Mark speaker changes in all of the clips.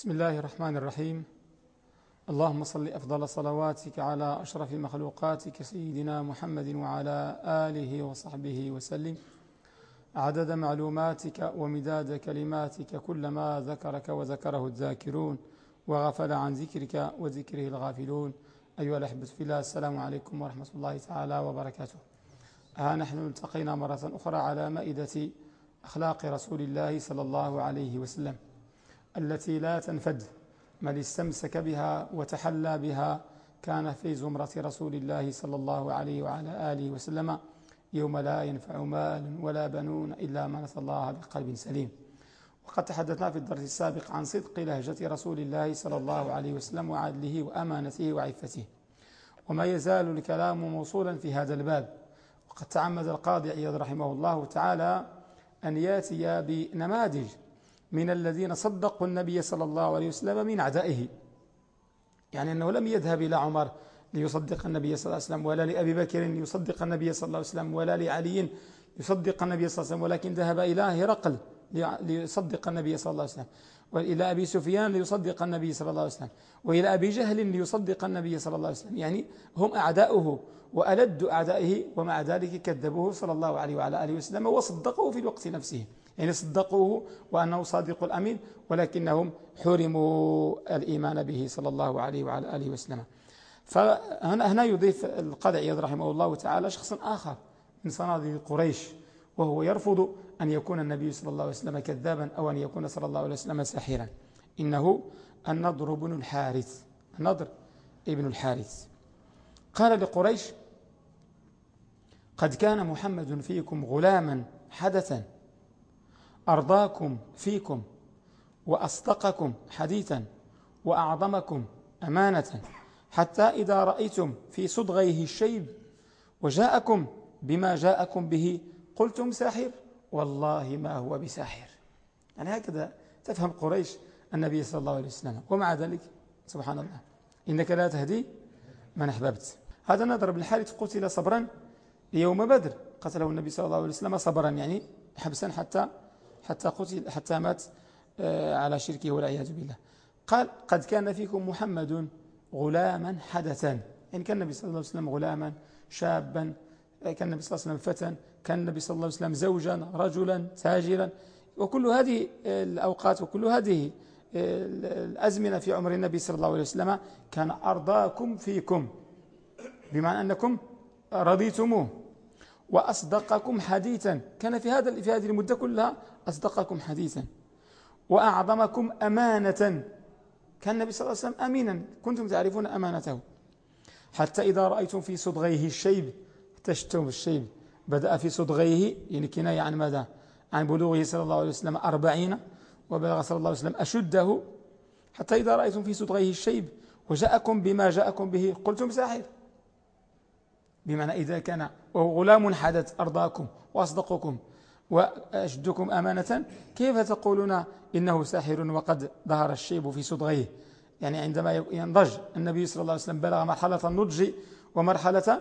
Speaker 1: بسم الله الرحمن الرحيم اللهم صل أفضل صلواتك على أشرف مخلوقاتك سيدنا محمد وعلى آله وصحبه وسلم عدد معلوماتك ومداد كلماتك كلما ذكرك وذكره الذاكرون وغفل عن ذكرك وذكره الغافلون أيها الأحبة في الله السلام عليكم ورحمة الله تعالى وبركاته ها نحن التقينا مرة أخرى على مائدة أخلاق رسول الله صلى الله عليه وسلم التي لا تنفد من استمسك بها وتحلى بها كان في زمرة رسول الله صلى الله عليه وعلى آله وسلم يوم لا ينفع مال ولا بنون إلا من أتى الله بقلب سليم. وقد تحدثنا في الدرس السابق عن صدق لهجة رسول الله صلى الله عليه وسلم وعدله وأمانته وعفته. وما يزال الكلام موصولا في هذا الباب. وقد تعمد القاضي عياض رحمه الله تعالى أن يأتي بنماذج من الذين صدقوا النبي صلى الله عليه وسلم من أعدائه. يعني أنه لم يذهب إلى عمر ليصدق النبي صلى الله عليه وسلم ولا لأبي بكر ليصدق النبي صلى الله عليه وسلم ولا لعلي يصدق النبي صلى الله عليه وسلم ولكن ذهب إلى هرقل ليصدق النبي صلى الله عليه وسلم وإلى أبي سفيان ليصدق النبي صلى الله عليه وسلم وإلى أبي جهل ليصدق النبي صلى الله عليه وسلم. يعني هم أعداؤه وألد أعدائه ومع ذلك كذبوه صلى الله عليه وعلى آله وسلم وصدقوه في الوقت نفسه. يعني صدقوه وأنه صادق الأمين ولكنهم حرموا الإيمان به صلى الله عليه وعلى آله وسلم. فهنا هنا يضيف القاضي عياض رحمه الله تعالى شخص آخر من صناديد قريش وهو يرفض أن يكون النبي صلى الله عليه وسلم كذابا أو أن يكون صلى الله عليه وسلم ساحرا. إنه النضر بن الحارث النضر ابن الحارث. قال لقريش قد كان محمد فيكم غلاما حدثا أرضاكم فيكم وأصدقكم حديثا وأعظمكم أمانة. حتى إذا رأيتم في صدغيه الشيب وجاءكم بما جاءكم به قلتم ساحر والله ما هو بساحر. يعني هكذا تفهم قريش النبي صلى الله عليه وسلم. ومع ذلك سبحان الله إنك لا تهدي من أحببت. هذا نضرب الحارث قتل صبرا يوم بدر. قتله النبي صلى الله عليه وسلم صبرا يعني حبسا حتى حتى قتل حتى مات آه، على شركه والعياذ بالله. قال قد كان فيكم محمد غلاما حدثا. يعني كان النبي صلى الله عليه وسلم غلاما شابا آه، كان النبي صلى الله عليه وسلم فتى كان النبي صلى الله عليه وسلم زوجا رجلا تاجرا. وكل هذه الأوقات وكل هذه الأزمنة في عمر النبي صلى الله عليه وسلم كان أرضاكم فيكم. بمعنى أنكم رضيتموه وأصدقكم حديثا. كان في هذا في هذه المدة كلها أصدقكم حديثا وأعظمكم أمانة. كان النبي صلى الله عليه وسلم أمينا. كنتم تعرفون أمانته. حتى إذا رأيتم في صدغيه الشيب تشتم الشيب. بدأ في صدغيه يعني كناية عن ماذا؟ عن بلوغه صلى الله عليه وسلم أربعين وبلغ صلى الله عليه وسلم أشده. حتى إذا رأيتم في صدغيه الشيب وجاءكم بما جاءكم به قلتم ساحر. بمعنى إذا كان وهو غلام حدث أرضاكم وأصدقكم. وأشدكم أمانة؟ كيف تقولون إنه ساحر وقد ظهر الشيب في صدغيه؟ يعني عندما ينضج النبي صلى الله عليه وسلم بلغ مرحلة النضج ومرحلة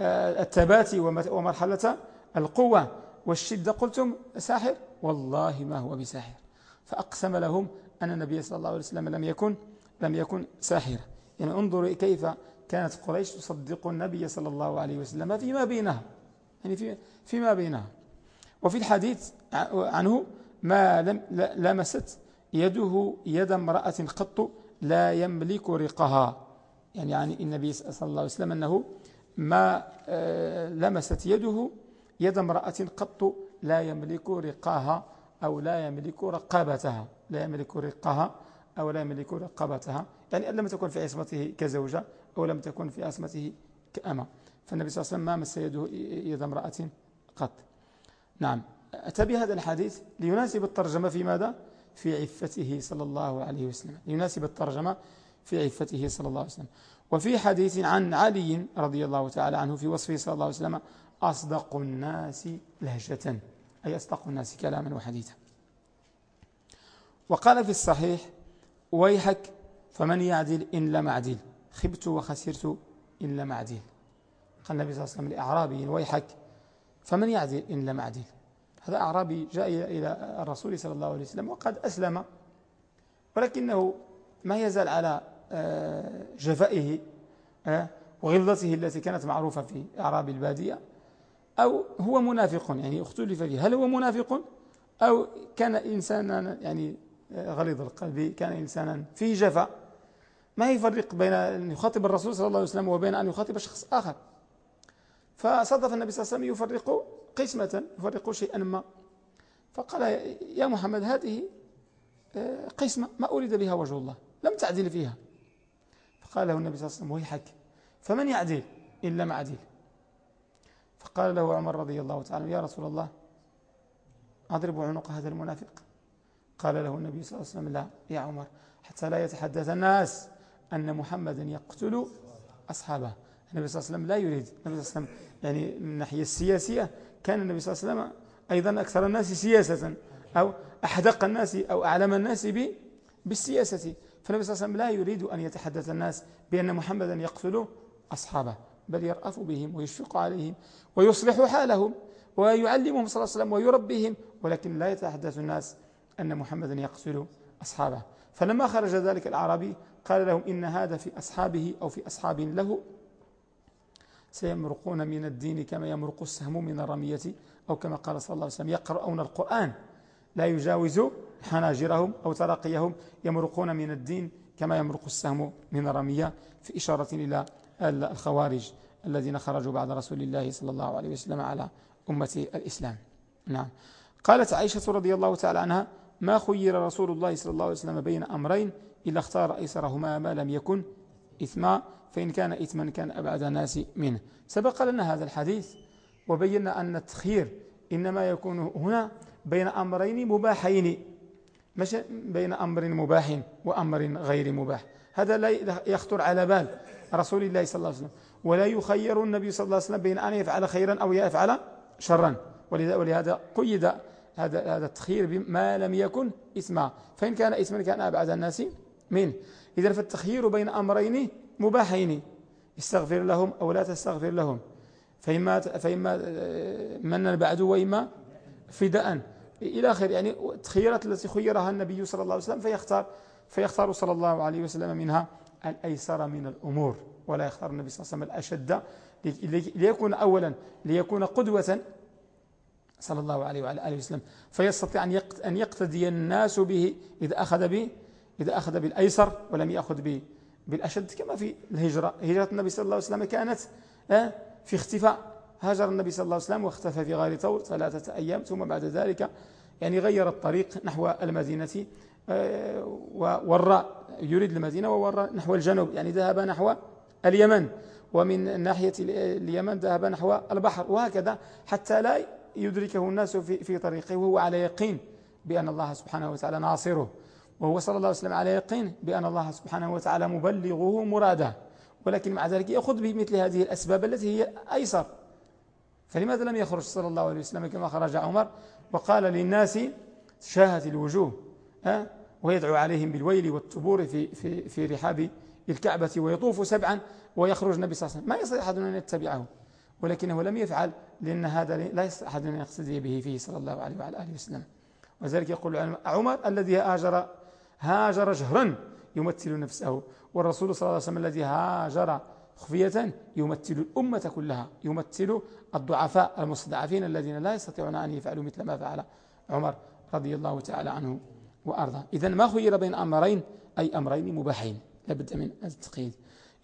Speaker 1: آه، التبات ومرحلة القوة والشدة قلتم ساحر؟ والله ما هو بساحر. فأقسم لهم أن النبي صلى الله عليه وسلم لم يكن لم يكن ساحرا يعني انظروا كيف كانت قريش تصدق النبي صلى الله عليه وسلم فيما بينها. يعني في فيما بينها. وفي الحديث عنه ما لم لمست يده يد امرأة قط لا يملك رقها. يعني يعني النبي صلى الله عليه وسلم أنه ما آه، لمست يده يد امرأة قط لا يملك رقاها أو لا يملك رقابتها. لا يملك رقها أو لا يملك رقابتها. يعني لم تكن في عصمته كزوجة أو لم تكن في عصمته كأمة. فالنبي صلى الله عليه وسلم ما مس يده يد امرأة قط. نعم. أتى بهذا الحديث ليناسب الترجمة في ماذا؟ في عفته صلى الله عليه وسلم. ليناسب الترجمة في عفته صلى الله عليه وسلم. وفي حديث عن علي رضي الله تعالى عنه في وصفه صلى الله عليه وسلم أصدق الناس لهجة. أي أصدق الناس كلاما وحديثا. وقال في الصحيح ويحك فمن يعدل إن لم أعدل؟ خبت وخسرت إن لم أعدل. قال النبي صلى الله عليه وسلم لأعرابي ويحك فمن يعدل إن لم أعدل؟ هذا أعرابي جاء إلى الرسول صلى الله عليه وسلم وقد أسلم ولكنه ما يزال على آه، جفائه آه، وغلظته التي كانت معروفة في أعراب البادية. أو هو منافق يعني اختلف فيه. هل هو منافق؟ أو كان إنسانا يعني آه، غليظ القلب كان إنسانا فيه جفاء. ما يفرق بين أن يخاطب الرسول صلى الله عليه وسلم وبين أن يخاطب شخص آخر؟ فصدف النبي صلى الله عليه وسلم يفرق قسمة يفرق شيئا ما. فقال يا محمد هذه آه، قسمة ما أريد بها وجه الله لم تعدل فيها. فقال له النبي صلى الله عليه وسلم ويحك فمن يعدل؟ إن لم أعدل. فقال له عمر رضي الله تعالى يا رسول الله أضرب عنق هذا المنافق. قال له النبي صلى الله عليه وسلم لا يا عمر حتى لا يتحدث الناس أن محمدا يقتل أصحابه. النبي صلى الله عليه وسلم لا يريد. النبي صلى الله عليه وسلم يعني من الناحية السياسية كان النبي صلى الله عليه وسلم أيضا أكثر الناس سياسة أو أحدق الناس أو أعلم الناس بالسياسة. فالنبي صلى الله عليه وسلم لا يريد أن يتحدث الناس بأن محمدا يقتل أصحابه بل يرأف بهم ويشفق عليهم ويصلح حالهم ويعلمهم صلى الله عليه وسلم ويربيهم ولكن لا يتحدث الناس أن محمدا يقتل أصحابه. فلما خرج ذلك الأعرابي قال لهم إن هذا في أصحابه أو في أصحاب له سيمرقون من الدين كما يمرق السهم من الرمية أو كما قال صلى الله عليه وسلم يقرؤون القرآن. لا يجاوز حناجرهم أو ترقيهم يمرقون من الدين كما يمرق السهم من الرمية في إشارة إلى الخوارج الذين خرجوا بعد رسول الله صلى الله عليه وسلم على أمة الإسلام. نعم. قالت عائشة رضي الله تعالى عنها ما خير رسول الله صلى الله عليه وسلم بين أمرين إلا اختار أيسرهما ما لم يكن إثما فإن كان إثما كان أبعد الناس منه. سبق لنا هذا الحديث وبينا أن التخيير إنما يكون هنا بين أمرين مباحين. مش بين أمر مباح وأمر غير مباح. هذا لا يخطر على بال رسول الله صلى الله عليه وسلم. ولا يخير النبي صلى الله عليه وسلم بين أن يفعل خيرا أو يفعل شرا. ولهذا قيد هذا هذا التخيير بما لم يكن إثما. فإن كان إثما كان أبعد الناس منه. إذا فالتخيير بين أمرين مباحين استغفر لهم أو لا تستغفر لهم. فإما, فإما آه، من بعد وإما فداء. إلى آخر يعني التخييرات التي خيرها النبي صلى الله عليه وسلم فيختار فيختار صلى الله عليه وسلم منها الأيسر من الأمور. ولا يختار النبي صلى الله عليه وسلم الأشد. ليكون أولا ليكون قدوة صلى الله عليه وعلى آله وسلم. فيستطيع أن يقتدي الناس به إذا أخذ به إذا أخذ بالأيسر ولم يأخذ به بالأشد كما في الهجرة. هجرة النبي صلى الله عليه وسلم كانت آه، في اختفاء. هاجر النبي صلى الله عليه وسلم واختفى في غار ثور ثلاثة أيام ثم بعد ذلك يعني غير الطريق نحو المدينة آه، ووراء يريد المدينة ووراء نحو الجنوب. يعني ذهب نحو اليمن ومن ناحية اليمن ذهب نحو البحر. وهكذا حتى لا يدركه الناس في طريقه وهو على يقين بأن الله سبحانه وتعالى ناصره. وهو صلى الله عليه وسلم على يقين بأن الله سبحانه وتعالى مبلغه مراده. ولكن مع ذلك يأخذ بمثل هذه الأسباب التي هي أيسر. فلماذا لم يخرج صلى الله عليه وسلم كما خرج عمر وقال للناس شاهت الوجوه أه؟ ويدعو عليهم بالويل والتبور في, في, في رحاب الكعبة ويطوف سبعا ويخرج النبي صلى الله عليه وسلم. ما يستطيع أحد أن يتبعه ولكنه لم يفعل لأن هذا لا يستطيع أحد أن يقتدي به فيه صلى الله عليه وعلى آله وسلم. وذلك يقول عمر الذي هاجر هاجر جهرا يمثل نفسه. والرسول صلى الله عليه وسلم الذي هاجر خفية يمثل الأمة كلها يمثل الضعفاء المستضعفين الذين لا يستطيعون أن يفعلوا مثل ما فعل عمر رضي الله تعالى عنه وأرضاه. إذا ما خير بين أمرين؟ أي أمرين مباحين لابد من التقييد.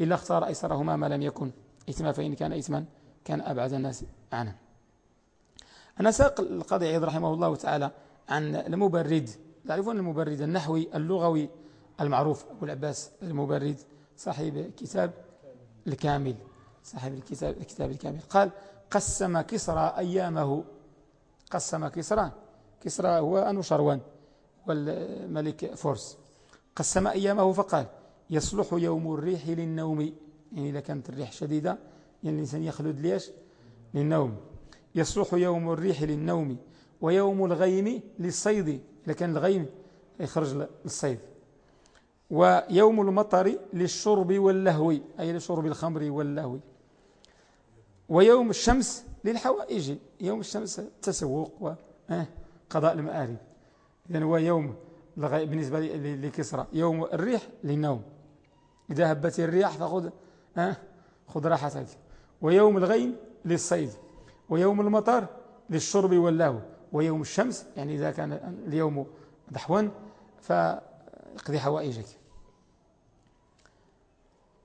Speaker 1: إلا اختار أيسرهما ما لم يكن. إثما فإن كان إثما كان أبعد الناس عنه. أنا ساق القاضي عيد رحمه الله تعالى عن المبرد. تعرفون المبرد النحوي اللغوي المعروف أبو العباس المبرد صاحب كتاب الكامل صاحب الكتاب, الكتاب الكامل. قال قسم كسرى أيامه. قسم كسرى. كسرى هو أنوشروان والملك فورس. قسم أيامه فقال يصلح يوم الريح للنوم. يعني إذا كانت الريح شديدة يعني الإنسان يخلد ليش؟ للنوم. يصلح يوم الريح للنوم ويوم الغيم للصيد. إذا كان الغيم يخرج للصيد ويوم المطر للشرب واللهو أي لشرب الخمر واللهو. ويوم الشمس للحوائج يوم الشمس التسوق وقضاء المآرب. إذن هو يوم بالنسبة لكسرى. يوم الريح للنوم. إذا هبت الرياح فخذ خذ راحتك. ويوم الغيم للصيد ويوم المطر للشرب واللهو. ويوم الشمس يعني إذا كان اليوم ضحوا فاقضي حوائجك.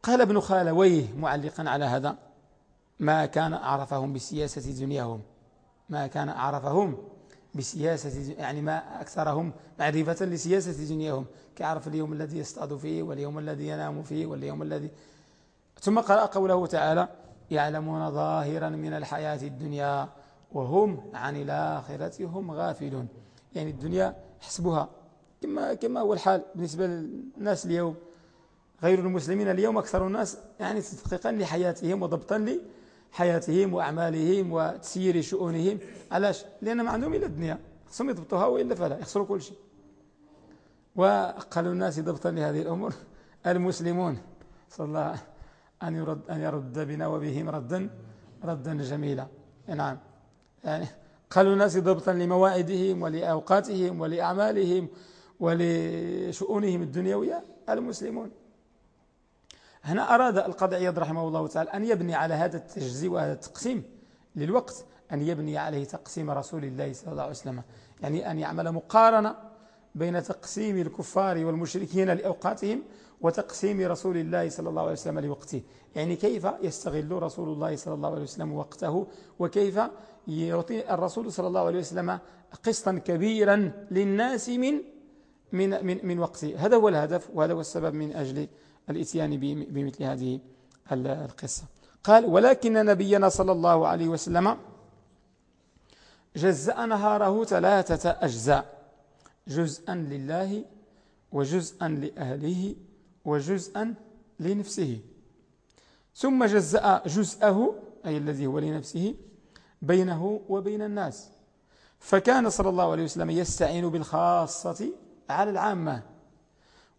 Speaker 1: قال ابن خالويه معلقا على هذا ما كان أعرفهم بسياسة دنياهم. ما كان أعرفهم بسياسة يعني ما أكثرهم معرفة لسياسة دنياهم. كيعرف اليوم الذي يصطاد فيه واليوم الذي ينام فيه واليوم الذي ثم قرأ قوله تعالى يعلمون ظاهرا من الحياة الدنيا. وهم عن الآخرة هم غافلون. يعني الدنيا حسبها. كما, كما هو الحال بالنسبة للناس اليوم. غير المسلمين اليوم أكثر الناس يعني تدقيقا لحياتهم وضبطا لحياتهم وأعمالهم وتسيير شؤونهم. علاش؟ لأن ما عندهم إلا الدنيا. خصهم يضبطوها وإلا فلا يخسروا كل شيء. وأقل الناس ضبطا لهذه الأمور المسلمون. صلى الله أن يرد, أن يرد بنا وبهم ردا ردا جميلا. نعم. يعني قالوا الناس ضبطا لمواعيدهم ولأوقاتهم ولأعمالهم ولشؤونهم الدنيوية المسلمون. هنا أراد القاضي عياض رحمه الله تعالى أن يبني على هذا التجزي وهذا التقسيم للوقت أن يبني عليه تقسيم رسول الله صلى الله عليه وسلم. يعني أن يعمل مقارنة بين تقسيم الكفار والمشركين لأوقاتهم وتقسيم رسول الله صلى الله عليه وسلم لوقته. يعني كيف يستغل رسول الله صلى الله عليه وسلم وقته وكيف يعطي الرسول صلى الله عليه وسلم قسطا كبيرا للناس من من من, من وقته هذا هو الهدف وهذا هو السبب من أجل الإتيان بمثل هذه القصة. قال ولكن نبينا صلى الله عليه وسلم جزأ نهاره ثلاثة أجزاء جزءا لله وجزءا لأهله وجزءا لنفسه. ثم جزأ جزءه أي الذي هو لنفسه بينه وبين الناس. فكان صلى الله عليه وسلم يستعين بالخاصة على العامة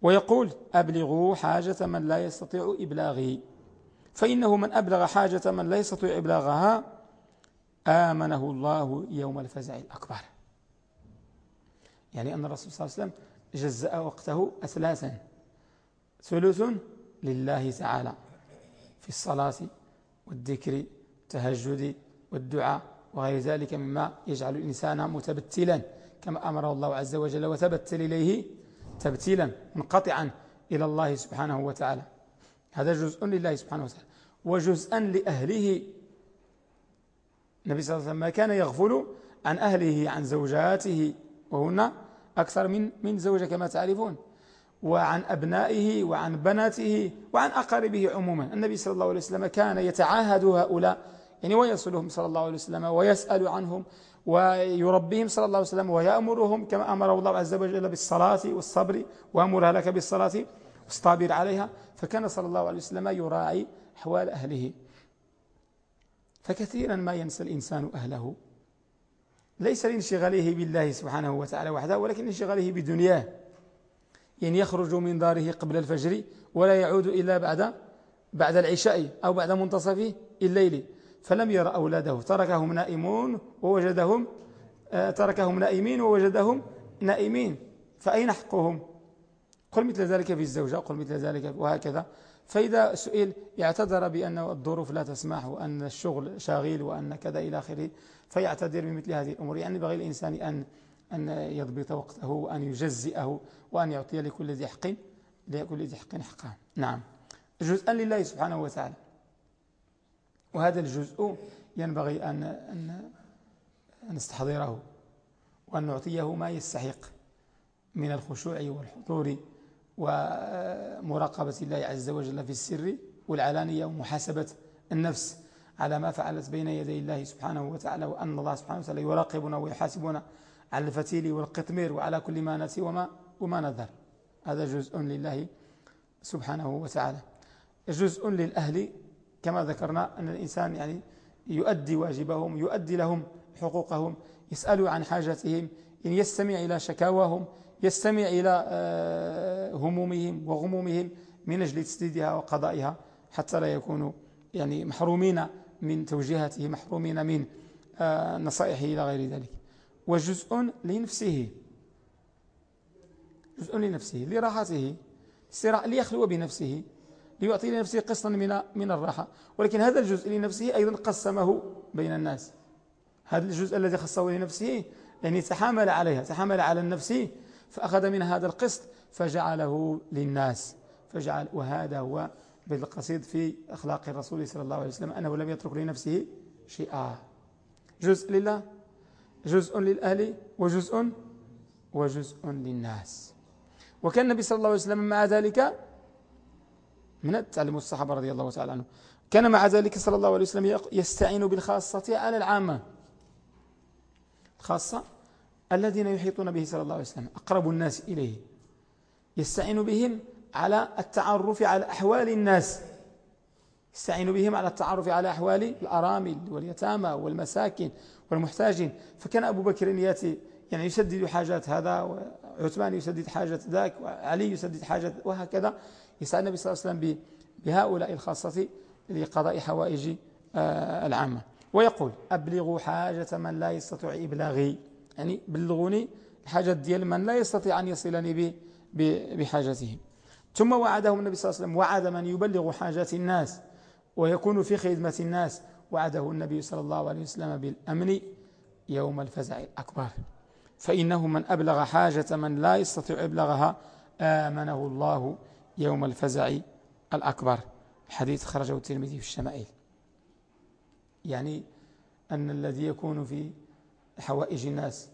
Speaker 1: ويقول أبلغوا حاجة من لا يستطيع إبلاغه. فإنه من أبلغ حاجة من لا يستطيع إبلاغها آمنه الله يوم الفزع الأكبر. يعني أن الرسول صلى الله عليه وسلم جزأ وقته أثلاثا. ثلث لله تعالى في الصلاة والذكر التهجد والدعاء وغير ذلك مما يجعل الإنسان متبتلا كما أمر الله عز وجل وتبتل إليه تبتيلا منقطعا إلى الله سبحانه وتعالى. هذا جزء لله سبحانه وتعالى. وجزءا لأهله. النبي صلى الله عليه وسلم كان يغفل عن أهله عن زوجاته وهن أكثر من من زوجة كما تعرفون. وعن أبنائه وعن بناته وعن أقاربه عموما. النبي صلى الله عليه وسلم كان يتعاهد هؤلاء يعني ويصلهم صلى الله عليه وسلم ويسأل عنهم ويربيهم صلى الله عليه وسلم ويأمرهم كما أمر الله عز وجل بالصلاة والصبر وأمرها لك بالصلاة واصطابر عليها. فكان صلى الله عليه وسلم يراعي أحوال أهله. فكثيرا ما ينسى الإنسان أهله. ليس لانشغاله بالله سبحانه وتعالى وحده ولكن انشغاله بدنياه. يعني يخرج من داره قبل الفجر ولا يعود إلا بعد بعد العشاء أو بعد منتصف الليل. فلم يرى أولاده. تركهم نائمون ووجدهم آه، تركهم نائمين ووجدهم نائمين. فأين حقهم؟ قل مثل ذلك في الزوجة قل مثل ذلك وهكذا. فإذا سئل يعتذر بأن الظروف لا تسمح وأن الشغل شاغل وأن كذا إلى آخره فيعتذر بمثل هذه الأمور. يعني بغي الإنسان أن أن يضبط وقته وأن يجزئه وأن يعطي لكل ذي حق لكل ذي حق حقه. نعم. جزءا لله سبحانه وتعالى. وهذا الجزء ينبغي أن, أن نستحضره وأن نعطيه ما يستحق من الخشوع والحضور ومراقبة الله عز وجل في السر والعلانية ومحاسبة النفس على ما فعلت بين يدي الله سبحانه وتعالى وأن الله سبحانه وتعالى يراقبنا ويحاسبنا على الفتيل والقطمير وعلى كل ما نسي وما, وما نذر. هذا جزء لله سبحانه وتعالى. جزء للأهل كما ذكرنا أن الإنسان يعني يؤدي واجبهم يؤدي لهم حقوقهم يسأل عن حاجاتهم إن يستمع إلى شكاواهم يستمع إلى آه، همومهم وغمومهم من أجل تسديدها وقضائها حتى لا يكونوا يعني محرومين من توجيهاته محرومين من آه، نصائحه إلى غير ذلك. وجزء لنفسه. جزء لنفسه لراحته. ليخلو بنفسه. ليعطي لنفسه قسطا من من الراحة. ولكن هذا الجزء لنفسه أيضا قسمه بين الناس. هذا الجزء الذي خصه لنفسه يعني تحامل عليها تحامل على النفس فأخذ من هذا القسط فجعله للناس. فجعل وهذا هو بالقصيد في أخلاق الرسول صلى الله عليه وسلم أنه لم يترك لنفسه شيئا. جزء لله جزء للأهل وجزء وجزء للناس. وكان النبي صلى الله عليه وسلم مع ذلك من تعلم الصحابة رضي الله تعالى عنه كان مع ذلك صلى الله عليه وسلم يستعين بالخاصة على العامة. الخاصة الذين يحيطون به صلى الله عليه وسلم أقرب الناس إليه. يستعين بهم على التعرف على أحوال الناس. يستعين بهم على التعرف على أحوال الأرامل واليتامى والمساكن والمحتاجين. فكان أبو بكر يأتي يعني يسدد حاجات هذا وعثمان يسدد حاجة ذاك وعلي يسدد حاجة وهكذا. يسعى النبي صلى الله عليه وسلم بهؤلاء الخاصة لقضاء حوائج آه، العامة. ويقول أبلغوا حاجة من لا يستطيع إبلاغي. يعني بلغوني الحاجة ديال من لا يستطيع أن يصلني بحاجته ثم وعدهم النبي صلى الله عليه وسلم وعد من يبلغ حاجات الناس ويكون في خدمة الناس. وعده النبي صلى الله عليه وسلم بالأمن يوم الفزع الأكبر. فإنه من أبلغ حاجة من لا يستطيع إبلاغها آمنه الله يوم الفزع الأكبر. الحديث خرجه الترمذي في الشمائل. يعني أن الذي يكون في حوائج الناس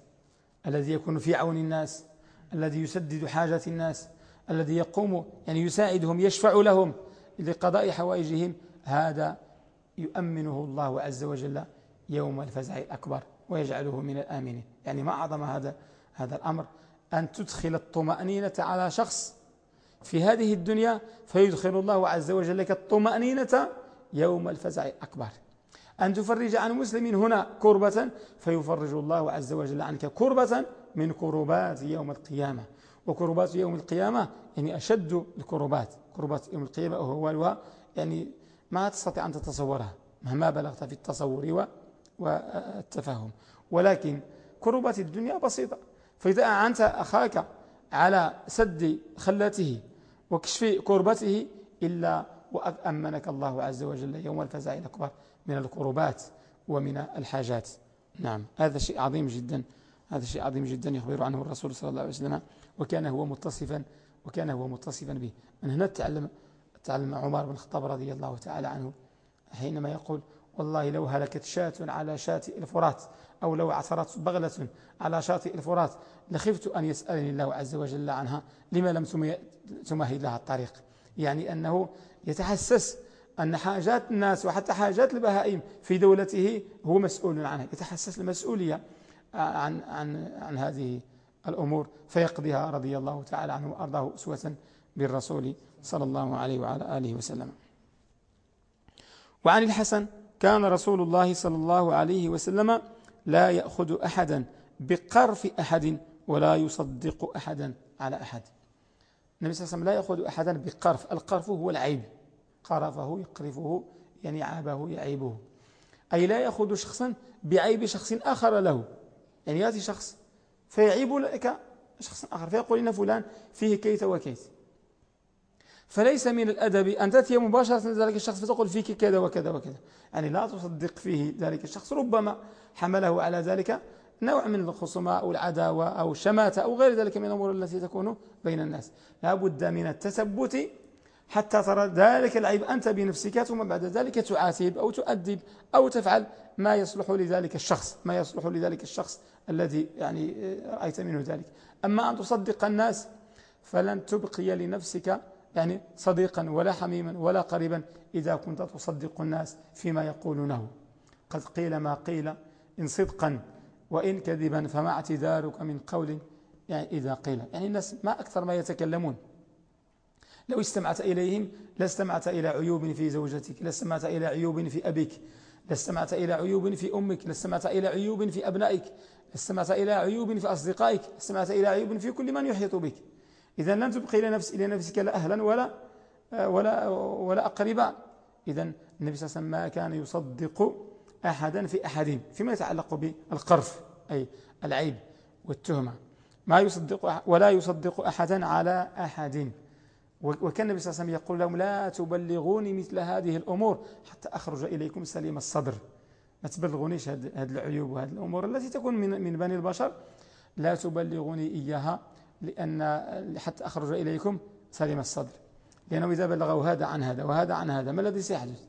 Speaker 1: الذي يكون في عون الناس الذي يسدد حاجات الناس الذي يقوم يعني يساعدهم يشفع لهم لقضاء حوائجهم هذا يؤمنه الله عز وجل يوم الفزع الأكبر ويجعله من الآمنين. يعني ما أعظم هذا هذا الأمر أن تدخل الطمأنينة على شخص في هذه الدنيا فيدخل الله عز وجل لك الطمأنينة يوم الفزع الأكبر. أن تفرج عن مسلم هنا كربة فيفرج الله عز وجل عنك كربة من كربات يوم القيامة. وكربات يوم القيامة يعني أشد الكربات. كربات يوم القيامة وهو يعني ما تستطيع أن تتصورها مهما بلغت في التصور والتفاهم ولكن كربات الدنيا بسيطة. فإذا أعنت أخاك على سد خلاته وكشف كربته إلا وأمنك الله عز وجل يوم الفزع الأكبر من الكربات ومن الحاجات. نعم هذا شيء عظيم جدا. هذا شيء عظيم جدا يخبر عنه الرسول صلى الله عليه وسلم وكان هو متصفا وكان هو متصفا به. من هنا تعلم تعلم عمر بن الخطاب رضي الله تعالى عنه حينما يقول والله لو هلكت شاة على شاطئ الفرات أو لو عثرت بغلة على شاطئ الفرات لخفت أن يسألني الله عز وجل عنها لما لم تمهد لها الطريق. يعني أنه يتحسس أن حاجات الناس وحتى حاجات البهائم في دولته هو مسؤول عنها يتحسس المسؤولية عن, عن, عن هذه الأمور. فيقضيها رضي الله تعالى عنه وأرضاه أسوة بالرسول صلى الله عليه وعلى آله وسلم. وعن الحسن كان رسول الله صلى الله عليه وسلم لا يأخذ أحدا بقرف أحد ولا يصدق أحدا على أحد. النبي صلى الله عليه وسلم لا يأخذ أحدا بقرف. القرف هو العيب. قرفه يقرفه يعني عابه يعيبه. أي لا يأخذ شخصا بعيب شخص آخر له. يعني يأتي شخص فيعيب لك شخص آخر فيقول إن فلان فيه كيت وكيت فليس من الأدب أن تأتي مباشرة ذلك الشخص فتقول فيك كذا وكذا وكذا. يعني لا تصدق فيه ذلك الشخص ربما حمله على ذلك نوع من الخصومة أو العداوة أو الشماتة أو غير ذلك من الأمور التي تكون بين الناس. لا بد من التثبت حتى ترى ذلك العيب أنت بنفسك ثم بعد ذلك تعاتب أو تؤدب أو تفعل ما يصلح لذلك الشخص ما يصلح لذلك الشخص الذي يعني رأيت منه ذلك. أما أن تصدق الناس فلن تبقي لنفسك يعني صديقا ولا حميما ولا قريبا إذا كنت تصدق الناس فيما يقولونه. قد قيل ما قيل إن صدقا وإن كذبا فما اعتذارك من قول يعني إذا قيل. يعني الناس ما أكثر ما يتكلمون. لو استمعت إليهم لاستمعت إلى عيوب في زوجتك لاستمعت إلى عيوب في أبيك لاستمعت إلى عيوب في أمك لاستمعت إلى عيوب في أبنائك لاستمعت إلى عيوب في أصدقائك لاستمعت إلى عيوب في كل من يحيط بك. إذا لن تبقي لنفس إلى نفسك لا أهلا ولا ولا ولا أقرباء. إذا النبي صلى الله عليه وسلم ما كان يصدق أحدا في أحد فيما يتعلق بالقرف أي العيب والتهمة. ما يصدق ولا يصدق أحدا على أحد. وكان النبي صلى الله عليه وسلم يقول لهم لا تبلغوني مثل هذه الأمور حتى أخرج إليكم سليم الصدر. ما تبلغونيش هذه العيوب وهذه الأمور التي تكون من, من بني البشر. لا تبلغوني إياها لأن حتى أخرج إليكم سليم الصدر. لأنه إذا بلغوا هذا عن هذا وهذا عن هذا ما الذي سيحدث؟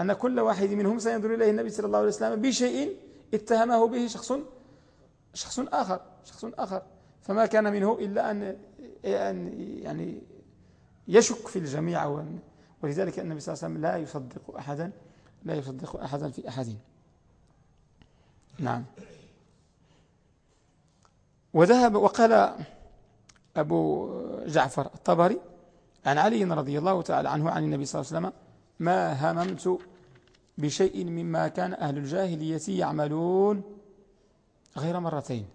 Speaker 1: أن كل واحد منهم سينظر إليه النبي صلى الله عليه وسلم بشيء اتهمه به شخص شخص آخر شخص آخر. فما كان منه إلا أن يعني يشك في الجميع ولذلك النبي صلى الله عليه وسلم لا يصدق أحدا لا يصدق أحدا في أحد. نعم. وذهب وقال أبو جعفر الطبري عن علي رضي الله تعالى عنه عن النبي صلى الله عليه وسلم ما هممت بشيء مما كان أهل الجاهلية يعملون غير مرتين.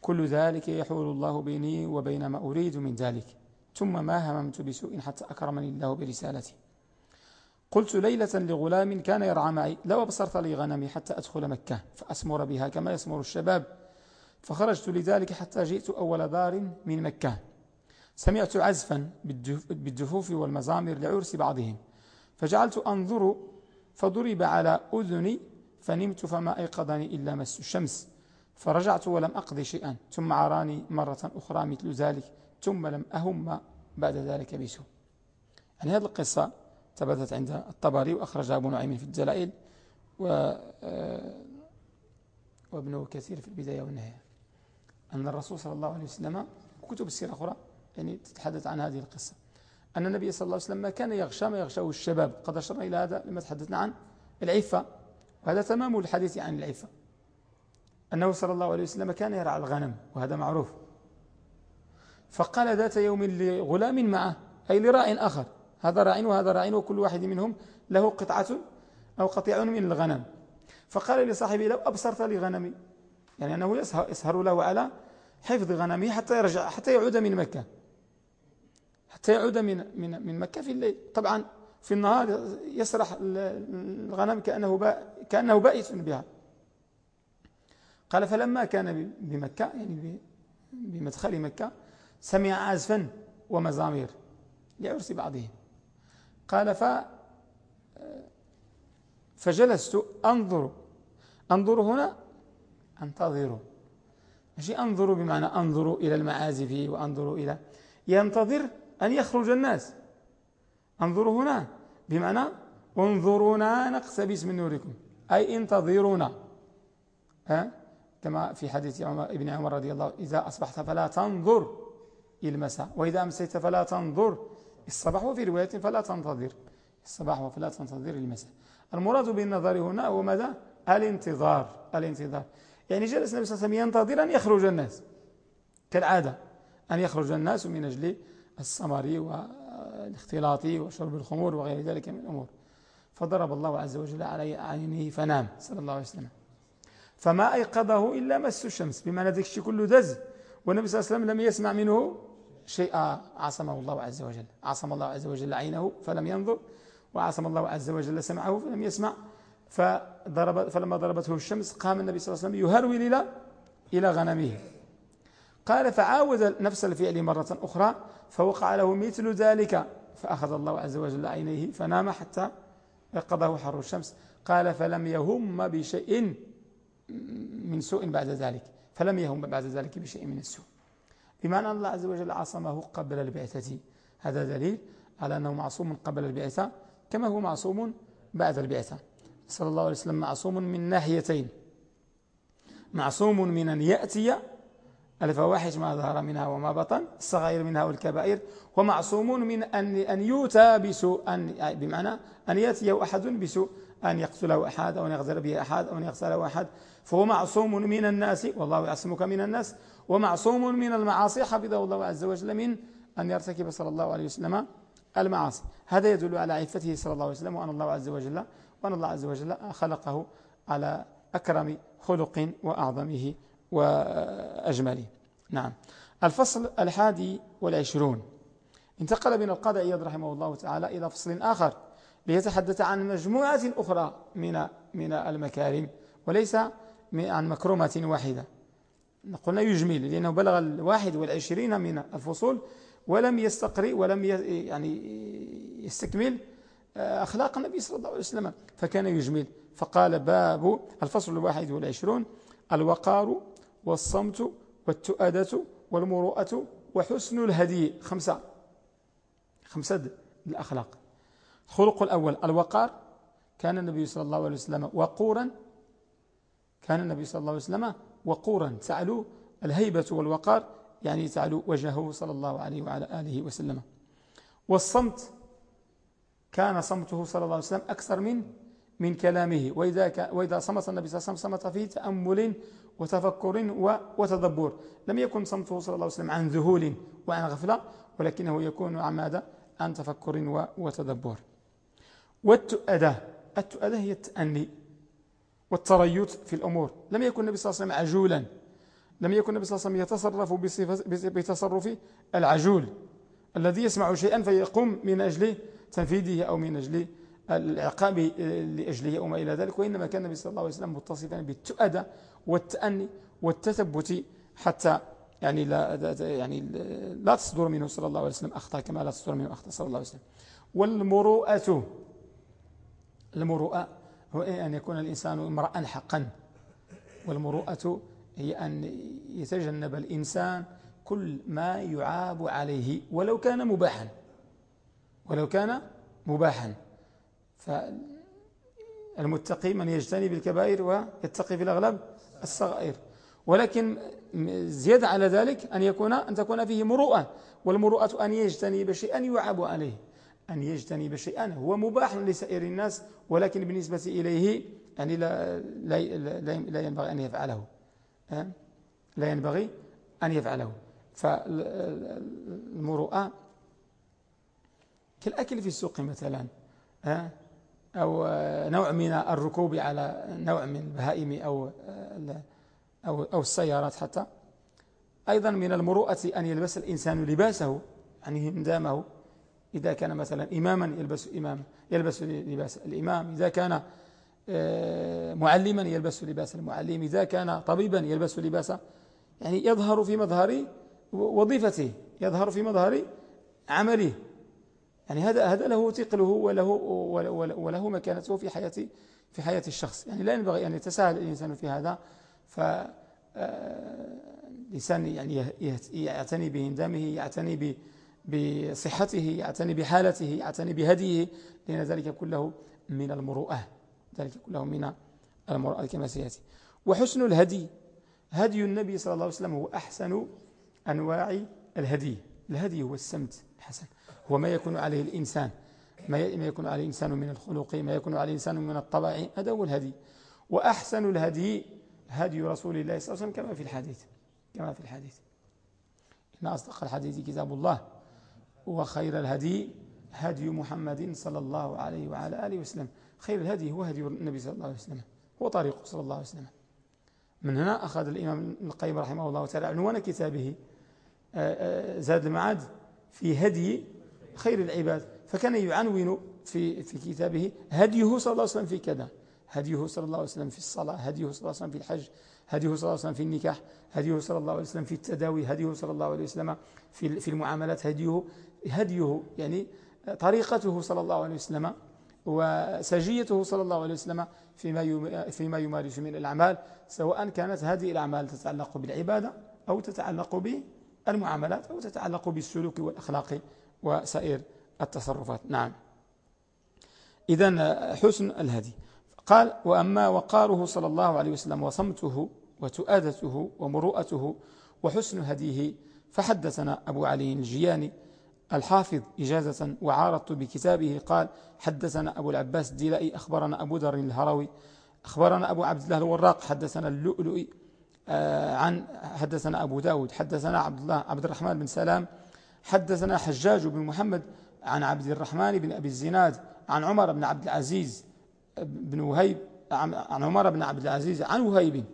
Speaker 1: كل ذلك يحول الله بيني وبين ما أريد من ذلك. ثم ما هممت بسوء حتى أكرمني الله برسالتي. قلت ليلة لغلام كان يرعى معي. لو أبصرت لي غنمي حتى أدخل مكة فأسمر بها كما يسمر الشباب. فخرجت لذلك حتى جئت أول دار من مكة. سمعت عزفا بالدفوف والمزامر لعرس بعضهم. فجعلت أنظر فضرب على أذني فنمت فما أيقظني إلا مس الشمس فرجعت ولم أقضي شيئا ثم عراني مرة أخرى مثل ذلك ثم لم أهم بعد ذلك بسوء يعني هذه القصة ثبتت عند الطبري وأخرجها أبو نعيم في الجلائل و آه، وابن كثير في البداية والنهاية. أن الرسول صلى الله عليه وسلم كتب السيرة أخرى يعني تتحدث عن هذه القصة. أن النبي صلى الله عليه وسلم ما كان يغشى ما يغشاه الشباب. قد أشرنا إلى هذا لما تحدثنا عن العفة. وهذا تمام الحديث عن العفة. أنه صلى الله عليه وسلم كان يرعى الغنم وهذا معروف. فقال ذات يوم لغلام معه أي لراع آخر هذا راع وهذا راع وكل واحد منهم له قطعة أو قطيع من الغنم. فقال لصاحبه لو أبصرت لي غنمي يعني أنه يسهر له على حفظ غنمه حتى يرجع حتى يعود من مكة. حتى يعود من من من مكة في الليل. طبعا في النهار يسرح الغنم كأنه كأنه بائس بها. قال فلما كان بمكة يعني بمدخل مكة سمع عازفا ومزامير لعرس بعضهم. قال ف فجلست أنظر. أنظر هنا؟ أنتظر. ماشي؟ أنظر بمعنى أنظر إلى المعازف وأنظر إلى ينتظر أن يخرج الناس. انظروا هنا. بمعنى انظرونا نقتبس من نوركم. أي انتظرونا. ها؟ كما في حديث ابن عمر رضي الله إذا أصبحت فلا تنظر إلى المساء وإذا أمسيت فلا تنظر. الصباح وفي رواية فلا تنتظر. الصباح فلا تنتظر المساء. المراد بالنظر هنا هو ماذا؟ الانتظار. الانتظار. يعني جلس النبي صلى الله عليه وسلم ينتظر أن يخرج الناس. كالعادة. أن يخرج الناس من أجل السمر والاختلاط وشرب الخمور وغير ذلك من الأمور. فضرب الله عز وجل على عينه فنام صلى الله عليه وسلم. فما أيقظه إلا مس الشمس بمعنى ذلك الشيء كله دز. والنبي صلى الله عليه وسلم لم يسمع منه شيئا عصمه الله عز وجل. عصم الله عز وجل عينه فلم ينظر وعصم الله عز وجل سمعه فلم يسمع. فضرب فلما ضربته الشمس قام النبي صلى الله عليه وسلم يهرول إلى إلى غنمه. قال فعاود نفس الفعل مرة أخرى فوقع له مثل ذلك فأخذ الله عز وجل عينيه فنام حتى قضاه حر الشمس. قال فلم يهم بشيء من سوء بعد ذلك فلم يهم بعد ذلك بشيء من السوء. بمعنى الله عز وجل عصمه قبل البعثة. هذا دليل على أنه معصوم قبل البعثة كما هو معصوم بعد البعثة. صلى الله عليه وسلم معصوم من ناحيتين. معصوم من أن يأتي الفواحش ما ظهر منها وما بطن الصغائر منها والكبائر. ومعصوم من أن أن يؤتى بسوء أن بمعنى أن يأتيه أحد بسوء أن يقتله أحد أو أن يغزل به أحد أو أن يغسله أحد. فهو معصوم من الناس والله يعصمك من الناس. ومعصوم من المعاصي حفظه الله عز وجل من أن يرتكب صلى الله عليه وسلم المعاصي. هذا يدل على عفته صلى الله عليه وسلم وأن الله عز وجل وأن الله عز وجل خلقه على أكرم خلق وأعظمه. وأجمله نعم. الفصل الحادي والعشرون. انتقل بنا القاضي عياد رحمه الله تعالى إلى فصل آخر ليتحدث عن مجموعة أخرى من من المكارم وليس عن مكرمة واحدة. قلنا يجمل لأنه بلغ الواحد والعشرين من الفصول ولم يستقري ولم يعني يستكمل آه، أخلاق النبي صلى الله عليه وسلم فكان يجمل. فقال باب الفصل الواحد والعشرون الوقار والصمت والتؤدة والمروءة وحسن الهدي. خمسة. خمسة الأخلاق. الخلق الأول الوقار. كان النبي صلى الله عليه وسلم وقورا. كان النبي صلى الله عليه وسلم وقورا. تعلو الهيبة والوقار يعني تعلو وجهه صلى الله عليه وعلى آله وسلم. والصمت كان صمته صلى الله عليه وسلم أكثر من من كلامه. وإذا, وإذا صمت النبي صلى الله عليه وسلم صمت فيه تأمل وتفكر وتدبر. لم يكن صمته صلى الله عليه وسلم عن ذهول وعن غفلة ولكنه يكون عن ماذا؟ عن تفكر وتدبر. والتؤدة التؤدة هي التأني والتريث في الأمور. لم يكن النبي صلى الله عليه وسلم عجولا. لم يكن النبي صلى الله عليه وسلم يتصرف بتصرف العجول. الذي يسمع شيئا فيقوم من أجل تنفيذه أو من أجل العقاب لأجله أو ما إلى ذلك وإنما كان النبي صلى الله عليه وسلم متصفا بالتؤدة والتأني والتثبت حتى يعني لا يعني لا تصدر منه صلى الله عليه وسلم أخطاء كما لا تصدر منه أخطاء صلى الله عليه وسلم. والمروءة المروءة هو أن يكون الإنسان امرأ حقا. والمروءة هي أن يتجنب الإنسان كل ما يعاب عليه ولو كان مباحا. ولو كان مباحا. فالمتقي من يجتنب الكبائر ويتقي في الأغلب الصغائر. ولكن زيادة على ذلك أن يكون أن تكون فيه مروءة والمروءة أن يجتنب شيئا يعاب عليه. أن يجتنب شيئا هو مباح لسائر الناس ولكن بالنسبة إليه يعني لا, لا, لا, ينبغي أن يفعله. لا ينبغي أن يفعله. فالمروءة كالأكل في السوق مثلا. أو نوع من الركوب على نوع من البهائم أو, أو, أو السيارات حتى. أيضا من المروءة أن يلبس الإنسان لباسه يعني هندامه إذا كان مثلا إماما يلبس إمام يلبس لباس الإمام. إذا كان آه، معلما يلبس لباس المعلم. إذا كان طبيبا يلبس لباس يعني يظهر في مظهر وظيفته يظهر في مظهر عمله. يعني هذا هذا له ثقله وله وله مكانته في حياة في حياة الشخص. يعني لا ينبغي أن يتساهل الإنسان في هذا. ف الإنسان آه، يعني يعتني بهندامه يعتني بصحته يعتني بحالته يعتني بهديه. لأن ذلك كله من المروءة. ذلك كله من المروءة كما سيأتي. وحسن الهدي. هدي النبي صلى الله عليه وسلم هو أحسن أنواع الهدي. الهدي هو السمت الحسن. هو ما يكون عليه الإنسان ما يكون عليه الإنسان من الخلق ما يكون عليه الإنسان من الطبع هذا هو الهدي. وأحسن الهدي هدي رسول الله صلى الله عليه وسلم كما في الحديث كما في الحديث. إن أصدق الحديث كتاب الله. وخير الهدي هدي محمد صلى الله عليه وعلى آله وسلم. خير الهدي هو هدي النبي صلى الله عليه وسلم. هو طريقه صلى الله عليه وسلم. من هنا أخذ الإمام القيم رحمه الله تعالى عنوان كتابه آه، آه، زاد المعاد في هدي خير العباد. فكان يعنون في في كتابه هديه صلى الله عليه وسلم في كذا. هديه صلى الله عليه وسلم في الصلاة هديه صلى الله عليه وسلم في الحج هديه صلى الله عليه وسلم في النكاح هديه صلى الله عليه وسلم في التداوي هديه صلى الله عليه وسلم في في المعاملات هديه هديه يعني طريقته صلى الله عليه وسلم وسجيته صلى الله عليه وسلم فيما فيما يمارس من الأعمال سواء كانت هذه الأعمال تتعلق بالعبادة أو تتعلق بالمعاملات أو تتعلق بالسلوك والأخلاق. وسائر التصرفات. نعم. إذا حسن الهدي. قال وأما وقاره صلى الله عليه وسلم وصمته وتؤادته ومروءته وحسن هديه فحدثنا أبو علي الجياني الحافظ إجازة وعارضت بكتابه قال حدثنا أبو العباس الدلائي أخبرنا أبو ذر الهروي أخبرنا أبو عبد الله الوراق حدثنا اللؤلؤي آه، عن حدثنا أبو داود حدثنا عبد الله عبد الرحمن بن سلام حدثنا حجاج بن محمد عن عبد الرحمن بن أبي الزناد عن عمر بن عبد العزيز بن وهيب عن عمر بن عبد العزيز عن وهيب.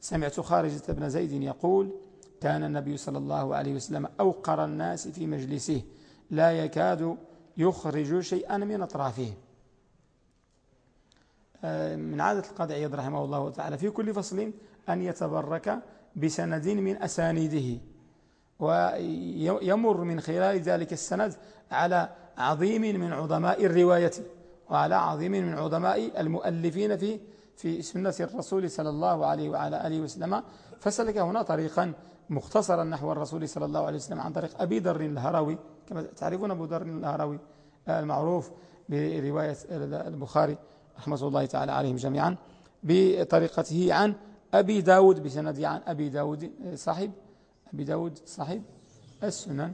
Speaker 1: سمعت خارجة بن زيد يقول كان النبي صلى الله عليه وسلم أوقر الناس في مجلسه لا يكاد يخرج شيئا من أطرافه. من عادة القاضي عياض رحمه الله تعالى في كل فصل أن يتبرك بسند من أسانيده. ويمر من خلال ذلك السند على عظيم من عظماء الرواية وعلى عظيم من عظماء المؤلفين في في سنة الرسول صلى الله عليه وعلى آله وسلم. فسلك هنا طريقا مختصرا نحو الرسول صلى الله عليه وسلم عن طريق أبي ذر الهروي. كما تعرفون أبو ذر الهروي المعروف برواية البخاري رحمة الله تعالى عليهم جميعا بطريقته عن أبي داود بسند عن أبي داود صاحب أبي داود صاحب السنن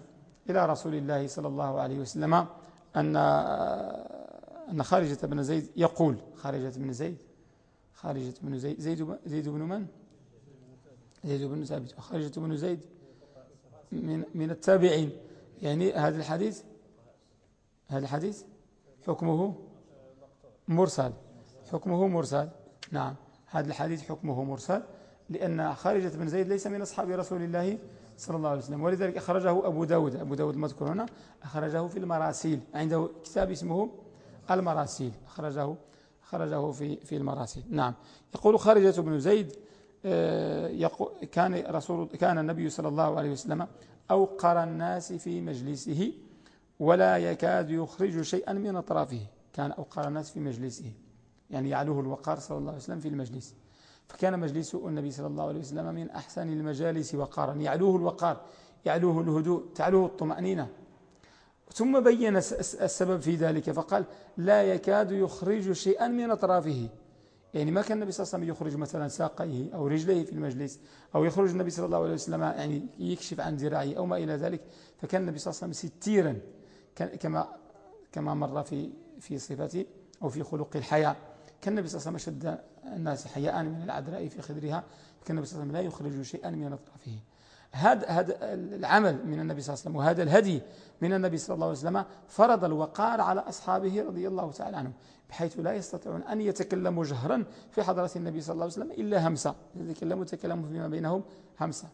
Speaker 1: إلى رسول الله صلى الله عليه وسلم أن أن خارجة بن زيد يقول خارجة بن زيد خارجة بن زيد زيد, زيد بن من؟ زيد بن ثابت. خارجة بن زيد من من التابعين. يعني هذا الحديث هذا الحديث حكمه مرسل. حكمه مرسل. نعم. هذا الحديث حكمه مرسل. لأن خارجة بن زيد ليس من أصحاب رسول الله صلى الله عليه وسلم. ولذلك أخرجه أبو داود. أبو داود المذكور هنا. أخرجه في المراسيل. عنده كتاب اسمه المراسيل. أخرجه خرجه في في المراسيل. نعم. يقول خارجة بن زيد آه، كان رسول كان النبي صلى الله عليه وسلم أوقر الناس في مجلسه ولا يكاد يخرج شيئا من أطرافه. كان أوقر الناس في مجلسه. يعني يعلوه الوقار صلى الله عليه وسلم في المجلس. فكان مجلس النبي صلى الله عليه وسلم من أحسن المجالس وقارا يعلوه الوقار يعلوه الهدوء تعلوه الطمأنينة. ثم بين السبب في ذلك فقال لا يكاد يخرج شيئا من أطرافه. يعني ما كان النبي صلى الله عليه وسلم يخرج مثلا ساقيه أو رجليه في المجلس أو يخرج النبي صلى الله عليه وسلم يعني يكشف عن ذراعه أو ما إلى ذلك فكان النبي صلى الله عليه وسلم ستيرا كما كما مر في في صفته أو في خلق الحياة. كان النبي صلى الله عليه وسلم شد الناس حياء من العذراء في خدرها كان النبي صلى الله عليه وسلم لا يخرج شيئا من أطرافه. هذا هذا العمل من النبي صلى الله عليه وسلم وهذا الهدي من النبي صلى الله عليه وسلم فرض الوقار على أصحابه رضي الله تعالى عنهم بحيث لا يستطيعون أن يتكلموا جهرا في حضرة النبي صلى الله عليه وسلم إلا همسة. يتكلموا تكلموا فيما بينهم همسة.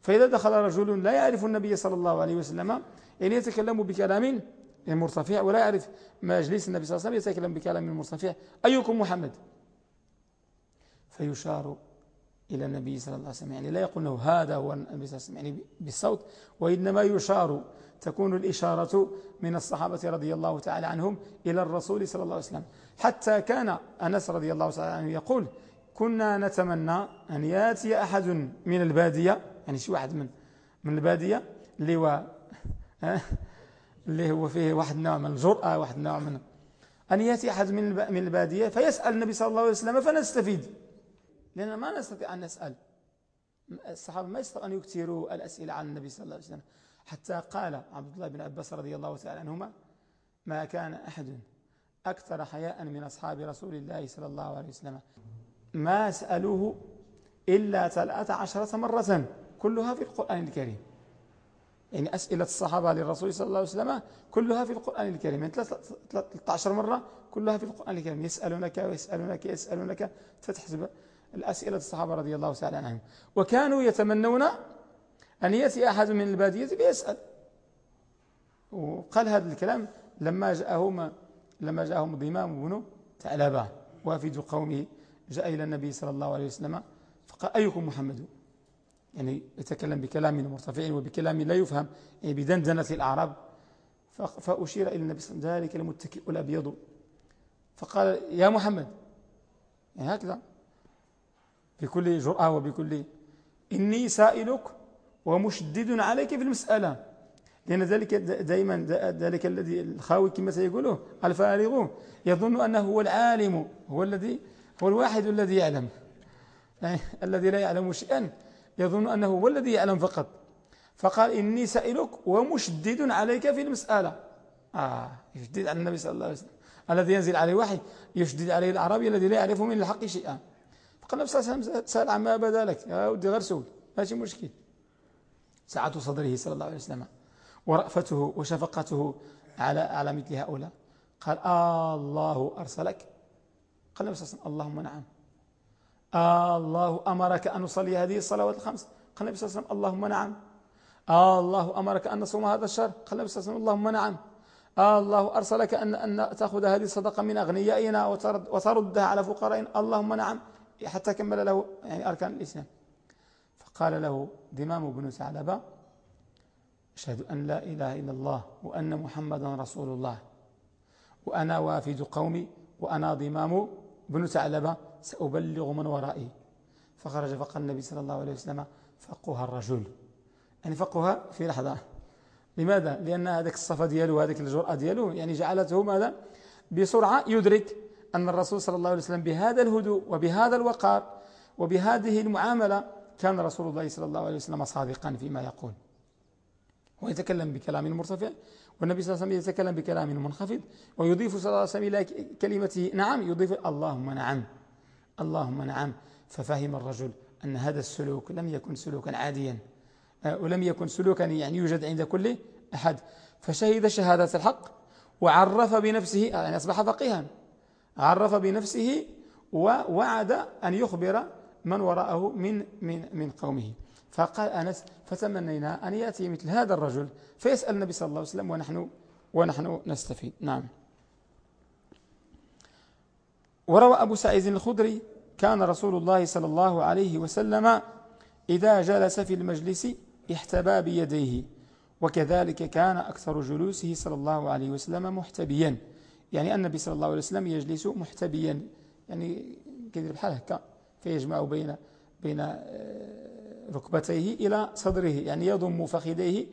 Speaker 1: فإذا دخل رجل لا يعرف النبي صلى الله عليه وسلم يعني يتكلم بكلام مرتفع ولا يعرف مجلس النبي صلى الله عليه وسلم يتكلم بكلام مرتفع أيكم محمد؟ فيشار إلى النبي صلى الله عليه وسلم. يعني لا يقول له هذا هو النبي صلى الله عليه وسلم. يعني بالصوت وإنما يشار تكون الإشارة من الصحابة رضي الله تعالى عنهم إلى الرسول صلى الله عليه وسلم. حتى كان أنس رضي الله تعالى عنه يقول كنا نتمنى أن يأتي أحد من البادية. يعني شي واحد من؟ من البادية؟ اللي هو اللي هو فيه واحد نوع من الجرأة واحد نوع من أن يأتي أحد من من البادية فيسأل النبي صلى الله عليه وسلم فنستفيد. لأننا ما نستطيع أن نسأل. الصحابة ما يستطيعون أن يكثروا الأسئلة عن النبي صلى الله عليه وسلم. حتى قال عبد الله بن عباس رضي الله تعالى عنهما ما كان أحد أكثر حياء من أصحاب رسول الله صلى الله عليه وسلم. ما سألوه إلا ثلاثة عشرة مرة كلها في القرآن الكريم. يعني أسئلة الصحابة للرسول صلى الله عليه وسلم كلها في القرآن الكريم. يعني 13 مرة كلها في القرآن الكريم. يسألونك ويسألونك يسألونك فتحسب الأسئلة الصحابة رضي الله تعالى عنهم. وكانوا يتمنون أن يأتي أحد من البادية فيسأل. وقال هذا الكلام لما جاءهم لما جاءهم ضمام بن ثعلبة وافد قومه جاء إلى النبي صلى الله عليه وسلم فقال أيكم محمد؟ يعني يتكلم بكلام مرتفع وبكلام لا يفهم يعني بدندنة الأعراب. فأشير إلى النبي صلى الله عليه وسلم ذلك المتكئ الأبيض. فقال يا محمد يعني هكذا. بكل جرأة وبكل إني سائلك ومشدد عليك في المسألة. لأن ذلك دائما ذلك الذي الخاوي كما سيقوله الفارغ يظن أنه هو العالم هو الذي هو الواحد الذي يعلم. يعني الذي لا يعلم شيئا يظن أنه هو الذي يعلم فقط. فقال إني سائلك ومشدد عليك في المسألة. آه يشدد على النبي صلى الله عليه وسلم الذي ينزل عليه وحي يشدد عليه الأعرابي الذي لا يعرف من الحق شيئا. فقال النبي صلى الله عليه وسلم سأل عما بدا لك يا ودي غير سول ماشي مشكل. سعة صدره صلى الله عليه وسلم. ورأفته وشفقته على على مثل هؤلاء. قال آه الله أرسلك. قال النبي صلى الله عليه وسلم اللهم نعم. آه الله أمرك أن نصلي هذه الصلوات الخمس. قال النبي صلى الله عليه وسلم اللهم نعم. آه الله أمرك أن نصوم هذا الشهر. قال النبي صلى الله عليه وسلم اللهم نعم. آه الله أرسلك أن, أن تأخذ هذه الصدقة من أغنيائنا وترد وتردها على فقرائنا. اللهم نعم. حتى كمل له يعني أركان الإسلام فقال له دمام بن ثعلبة أشهد أن لا إله إلا الله وأن محمدا رسول الله. وأنا وافد قومي وأنا ضمام بن ثعلبة سأبلغ من ورائي. فخرج فقال النبي صلى الله عليه وسلم فقها الرجل. يعني فقها في لحظة. لماذا؟ لأن هذاك الصفة دياله وهذاك الجرأة دياله يعني جعلته ماذا؟ بسرعة يدرك أن الرسول صلى الله عليه وسلم بهذا الهدوء وبهذا الوقار وبهذه المعاملة كان رسول الله صلى الله عليه وسلم صادقا فيما يقول. ويتكلم بكلام مرتفع والنبي صلى الله عليه وسلم يتكلم بكلام منخفض ويضيف صلى الله عليه وسلم إلى كلمته نعم يضيف اللهم نعم اللهم نعم. ففهم الرجل أن هذا السلوك لم يكن سلوكا عاديا آه، ولم يكن سلوكا يعني يوجد عند كل أحد. فشهد شهادة الحق وعرف بنفسه يعني أصبح فقيها. عرف بنفسه ووعد أن يخبر من وراءه من, من, من قومه. فقال أنس فتمنينا أن يأتي مثل هذا الرجل فيسأل النبي صلى الله عليه وسلم ونحن, ونحن نستفيد. نعم. وروى أبو سعيد الخدري كان رسول الله صلى الله عليه وسلم إذا جلس في المجلس احتبى بيديه وكذلك كان أكثر جلوسه صلى الله عليه وسلم محتبيا. يعني النبي صلى الله عليه وسلم يجلس محتبيا. يعني كيدير بحال هكا فيجمع بين بين آه، ركبتيه إلى صدره يعني يضم فخذيه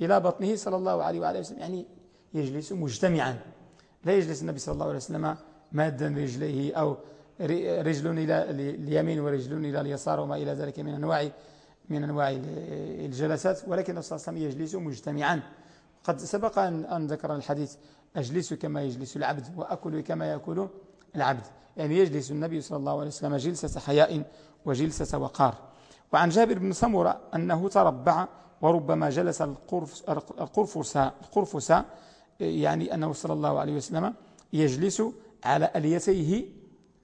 Speaker 1: إلى بطنه صلى الله عليه وآله وسلم. يعني يجلس مجتمعا. لا يجلس النبي صلى الله عليه وسلم مادا رجليه أو رجل إلى اليمين ورجل إلى اليسار وما إلى ذلك من أنواع من أنواع الجلسات. ولكن الرسول صلى الله عليه وسلم يجلس مجتمعا. قد سبق أن ذكر الحديث أجلس كما يجلس العبد وأكل كما يأكل العبد. يعني يجلس النبي صلى الله عليه وسلم جلسة حياء وجلسة وقار. وعن جابر بن سمرة أنه تربع وربما جلس القرفساء القرفساء يعني أنه صلى الله عليه وسلم يجلس على أليتيه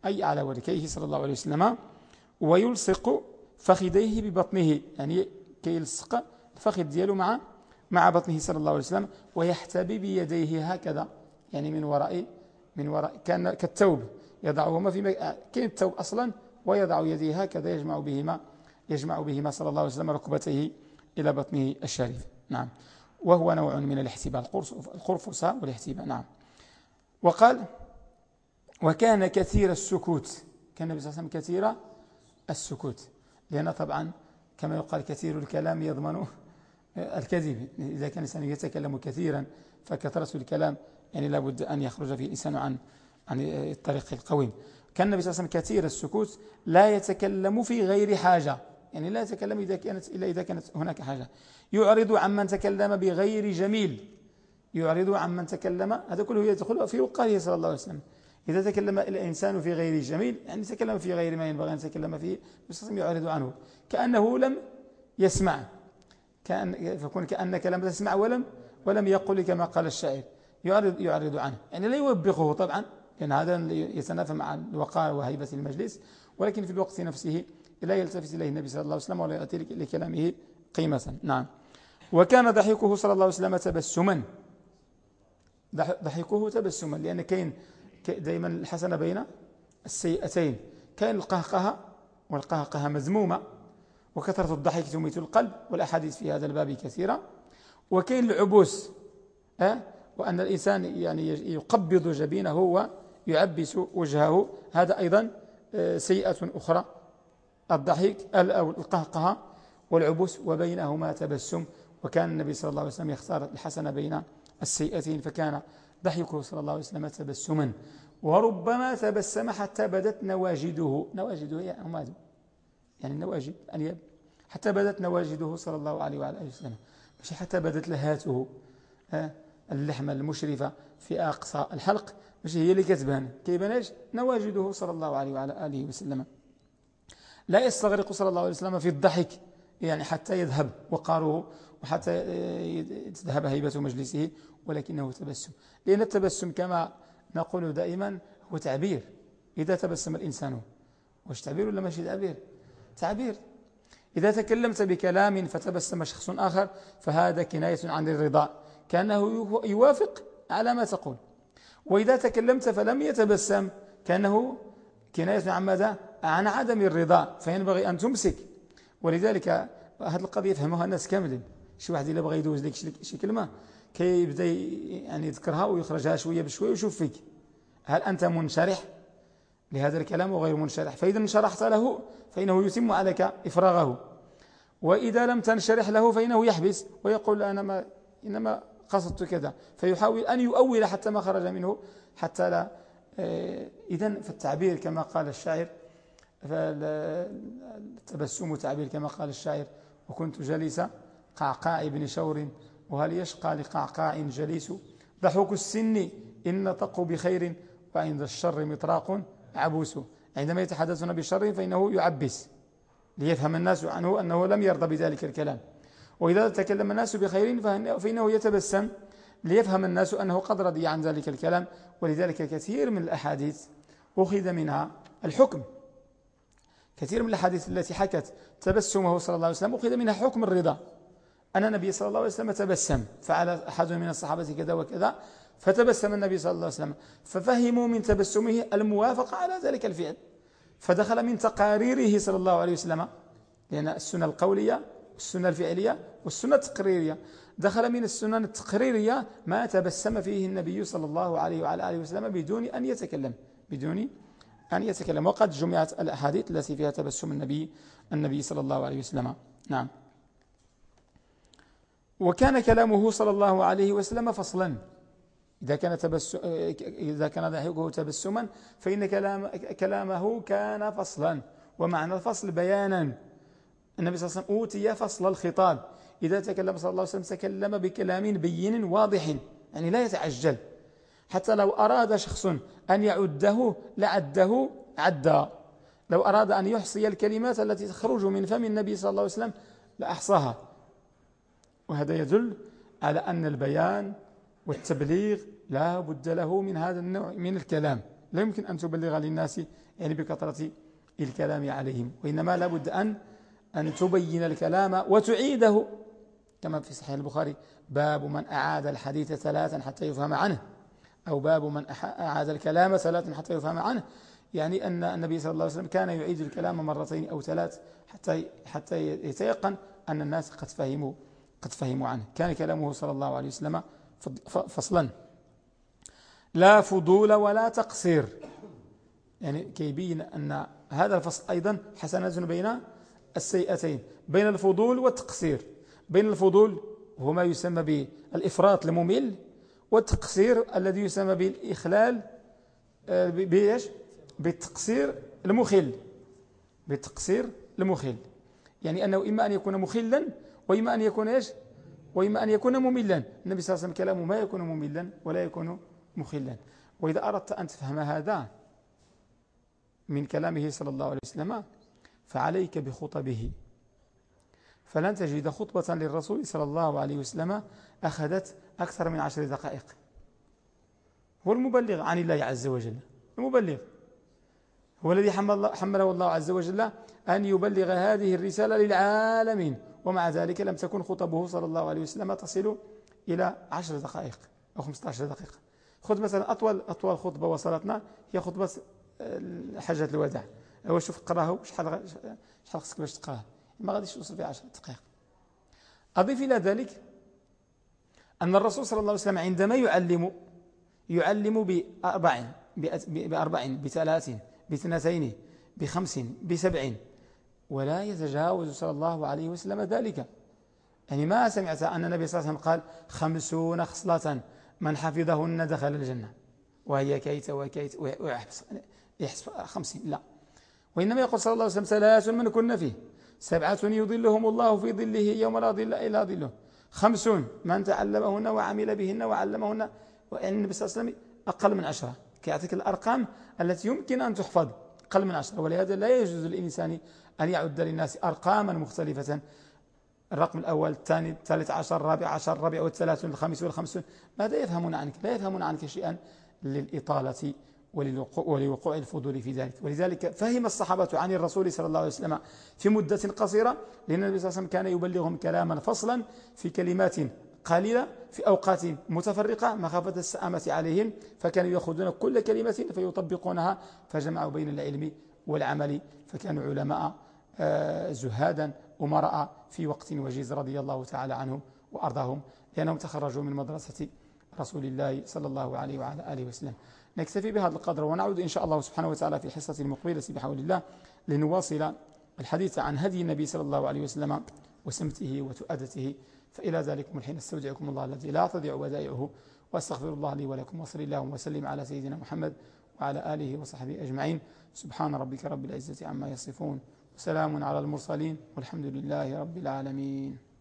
Speaker 1: أي على وركيه صلى الله عليه وسلم ويلصق فخذيه ببطنه. يعني كي يلصق الفخذ دياله مع مع بطنه صلى الله عليه وسلم ويحتبي بيديه هكذا يعني من وراء من وراء كان كالثوب يضعهما في كان الثوب أصلا ويضع يديه هكذا يجمع بهما يجمع بهما صلى الله عليه وسلم ركبتيه إلى بطنه الشريف. نعم. وهو نوع من الاحتباء القرفصة والاحتباء نعم. وقال وكان كثير السكوت كان النبي صلى الله عليه وسلم كثير السكوت لأن طبعا كما يقال كثير الكلام يضمن الكذب إذا كان الإنسان يتكلم كثيرا فكثرة الكلام يعني لابد أن يخرج فيه الإنسان عن عن الطريق القويم. كان النبي صلى الله عليه وسلم كثير السكوت لا يتكلم في غير حاجة. يعني لا يتكلم إذا كانت إلا إذا كانت هناك حاجة. يعرض عمن تكلم بغير جميل. يعرض عمن تكلم هذا كله يدخل في وقاره صلى الله عليه وسلم. إذا تكلم الإنسان في غير جميل يعني تكلم في غير ما ينبغي أن يتكلم فيه يعرض عنه. كأنه لم يسمع. كأن فكون كأنك لم تسمع ولم ولم يقل كما قال الشاعر. يعرض, يعرض عنه. يعني لا يوبخه طبعا لأن هذا يتنافى مع الوقار وهيبة المجلس. ولكن في الوقت نفسه لا يلتفت إليه النبي صلى الله عليه وسلم ولا يأتي لكلامه قيمة. نعم. وكان ضحكه صلى الله عليه وسلم تبسما. ضحكه تبسما لأن كاين دائما الحسنة بين السيئتين. كاين القهقهة والقهقهة مذمومة. وكثرة الضحك تميت القلب والأحاديث في هذا الباب كثيرة. وكاين العبوس أه؟ وأن الإنسان يعني يقبض جبينه ويعبس وجهه. هذا أيضا آه، سيئة أخرى. الضحك أو القهقهة والعبوس وبينهما تبسم. وكان النبي صلى الله عليه وسلم يختار الحسن بين السيئتين فكان ضحكه صلى الله عليه وسلم تبسما. وربما تبسم حتى بدت نواجده. نواجده هي أماده يعني النواجد أنياب حتى بدت نواجده صلى الله عليه وعلى آله وسلم. مش حتى بدت لهاته اللحمة المشرفة في أقصى الحلق. مش هي اللي كتبان. كيبان إيش؟ نواجده صلى الله عليه وعلى آله وسلم. لا يستغرق صلى الله عليه وسلم في الضحك يعني حتى يذهب وقاره وحتى تذهب هيبة مجلسه ولكنه تبسم. لأن التبسم كما نقول دائما هو تعبير. إذا تبسم الإنسان واش تعبير ولا ماشي تعبير؟ تعبير. إذا تكلمت بكلام فتبسم شخص آخر فهذا كناية عن الرضا كأنه يوافق على ما تقول. وإذا تكلمت فلم يتبسم كأنه كناية عن ماذا؟ عن عدم الرضا فينبغي أن تمسك. ولذلك هذه القضية يفهمها الناس كاملين. شي واحد إلا بغى يدوز لك شي كلمة كيبدأ يعني يذكرها ويخرجها شوية بشوية ويشوف فيك. هل أنت منشرح؟ لهذا الكلام وغير منشرح. فإذا انشرحت له فإنه يتم عليك إفراغه. وإذا لم تنشرح له فإنه يحبس ويقول أنا ما إنما قصدت كذا. فيحاول أن يؤول حتى ما خرج منه حتى لا آه، إذا فالتعبير كما قال الشاعر فالتبسم تعبير كما قال الشاعر وكنت جليس قعقاع بن شور وهل يشقى لقعقاع جليس؟ ضحوك السن إن نطق بخير وعند الشر مطراق عبوس عندما يتحدثون بشر فإنه يعبس ليفهم الناس عنه أنه لم يرضى بذلك الكلام. وإذا تكلم الناس بخير فإنه يتبسم ليفهم الناس أنه قد رضي عن ذلك الكلام. ولذلك كثير من الأحاديث أخذ منها الحكم. كثير من الأحاديث التي حكت تبسمه صلى الله عليه وسلم أخذ منها حكم الرضا. أن النبي صلى الله عليه وسلم تبسم. فعل أحد من الصحابة كذا وكذا فتبسم النبي صلى الله عليه وسلم. ففهموا من تبسمه الموافقة على ذلك الفعل. فدخل من تقاريره صلى الله عليه وسلم لأن السنة القولية والسنة الفعلية والسنة التقريرية. دخل من السنن التقريرية ما تبسم فيه النبي صلى الله عليه وعلى آله وسلم بدون أن يتكلم. بدون أن يتكلم. وقد جمعت الأحاديث التي فيها تبسم النبي النبي صلى الله عليه وسلم. نعم. وكان كلامه صلى الله عليه وسلم فصلا. إذا كان, تبسم إذا كان ضحكه تبسما فإن كلام كلامه كان فصلا. ومعنى الفصل بيانا. النبي صلى الله عليه وسلم أوتي فصل الخطاب. إذا تكلم صلى الله عليه وسلم تكلم بكلام بين واضح يعني لا يتعجل. حتى لو أراد شخص أن يعده لعده عدا لو أراد أن يحصي الكلمات التي تخرج من فم النبي صلى الله عليه وسلم لأحصاها. وهذا يدل على أن البيان والتبليغ لا بد له من هذا النوع من الكلام. لا يمكن أن تبلغ للناس يعني بكثرة الكلام عليهم وإنما لا بد أن أن تبين الكلام وتعيده. كما في صحيح البخاري باب من أعاد الحديث ثلاثا حتى يفهم عنه أو باب من أعاد الكلام ثلاثا حتى يفهم عنه. يعني أن النبي صلى الله عليه وسلم كان يعيد الكلام مرتين أو ثلاث حتى حتى يتيقن أن الناس قد فهموا قد فهموا عنه. كان كلامه صلى الله عليه وسلم فصلا. لا فضول ولا تقصير. يعني كيبين أن هذا الفصل أيضا حسنات بين السيئتين بين الفضول والتقصير. بين الفضول هو ما يسمى بالإفراط الممل والتقصير الذي يسمى بالإخلال آه، بإيش؟ بالتقصير المخل. بالتقصير المخل. يعني أنه إما أن يكون مخلا وإما أن يكون إيش؟ وإما أن يكون مملا. النبي صلى الله عليه وسلم كلامه ما يكون مملا ولا يكون مخلا. وإذا أردت أن تفهم هذا من كلامه صلى الله عليه وسلم فعليك بخطبه. فلن تجد خطبة للرسول صلى الله عليه وسلم أخذت أكثر من عشر دقائق. هو المبلغ عن الله عز وجل. المبلغ. هو الذي حمله الله عز وجل أن يبلغ هذه الرسالة للعالمين. ومع ذلك لم تكن خطبه صلى الله عليه وسلم تصل إلى عشر دقائق أو 15 دقيقة. خذ مثلا أطول, أطول خطبة وصلتنا هي خطبة حجة الوداع. هو شوف قراه شحال شحال خصك باش تقراه ما غاديش توصل في 10 دقائق. أضيف إلى ذلك أن الرسول صلى الله عليه وسلم عندما يعلم يعلم بأربع بأربع بثلاث باثنتين بخمس بسبع ولا يتجاوز صلى الله عليه وسلم ذلك. يعني ما سمعت أن النبي صلى الله عليه وسلم قال خمسون خصلة من حفظهن دخل الجنة. وهي كيت وكيت ويحبس يحسب خمسين. لا. وإنما يقول صلى الله عليه وسلم ثلاث من كنا فيه. سبعة يظلهم الله في ظله يوم لا ظل إلا ظله. خمسون من تعلمهن وعمل بهن وعلمهن. وإن النبي صلى الله عليه وسلم أقل من عشرة. كيعطيك الأرقام التي يمكن أن تحفظ. أقل من عشرة. ولهذا لا يجوز للإنسان أن يعد للناس أرقاما مختلفة؟ الرقم الأول الثاني الثالث عشر الرابع عشر الرابع والثلاثون الخامس والخمسون. ماذا يفهمون عنك؟ لا يفهمون عنك شيئا للإطالة ولوقوع الفضول في ذلك. ولذلك فهم الصحابة عن الرسول صلى الله عليه وسلم في مدة قصيرة لأن النبي صلى الله عليه وسلم كان يبلغهم كلاما فصلا في كلمات قليلة في أوقات متفرقة مخافة السآمة عليهم فكانوا يأخذون كل كلمة فيطبقونها فجمعوا بين العلم والعمل فكانوا علماء زهادا رأى في وقت وجيز رضي الله تعالى عنهم وأرضاهم لأنهم تخرجوا من مدرسة رسول الله صلى الله عليه وعلى آله وسلم. نكتفي بهذا القدر ونعود إن شاء الله سبحانه وتعالى في الحصة المقبلة بحول الله لنواصل الحديث عن هدي النبي صلى الله عليه وسلم وسمته وتؤدته. فإلى ذلك الحين أستودعكم الله الذي لا تضيع ودائعه وأستغفر الله لي ولكم وصل اللهم وسلم على سيدنا محمد وعلى آله وصحبه أجمعين. سبحان ربك رب العزة عما يصفون وسلام على المرسلين والحمد لله رب العالمين.